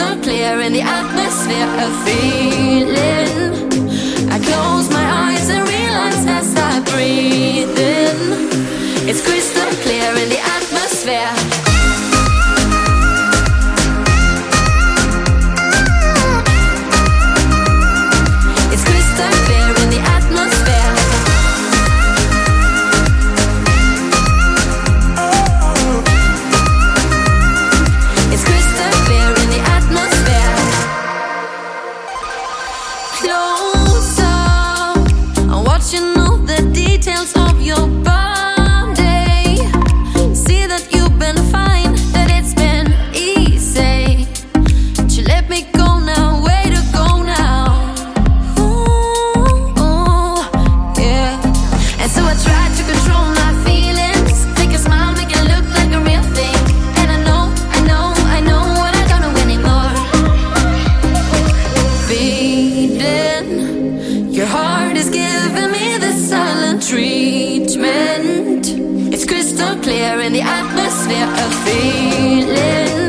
crystal clear in the atmosphere a feeling. I close my eyes and realize I start breathing. It's crystal clear in the atmosphere. Your heart is giving me the silent treatment. It's crystal clear in the atmosphere of feeling.